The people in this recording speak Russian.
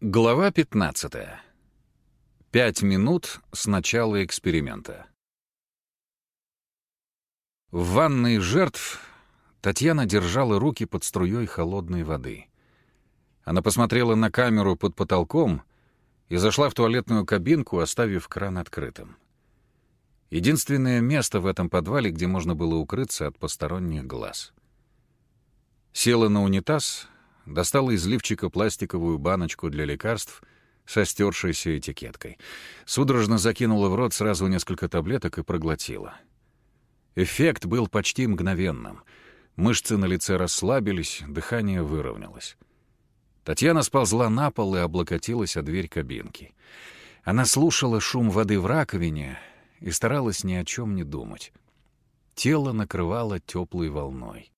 Глава 15. Пять минут с начала эксперимента. В ванной жертв Татьяна держала руки под струей холодной воды. Она посмотрела на камеру под потолком и зашла в туалетную кабинку, оставив кран открытым. Единственное место в этом подвале, где можно было укрыться от посторонних глаз. Села на унитаз, достала из лифчика пластиковую баночку для лекарств со стершейся этикеткой. Судорожно закинула в рот сразу несколько таблеток и проглотила. Эффект был почти мгновенным. Мышцы на лице расслабились, дыхание выровнялось. Татьяна сползла на пол и облокотилась о дверь кабинки. Она слушала шум воды в раковине и старалась ни о чем не думать. Тело накрывало теплой волной.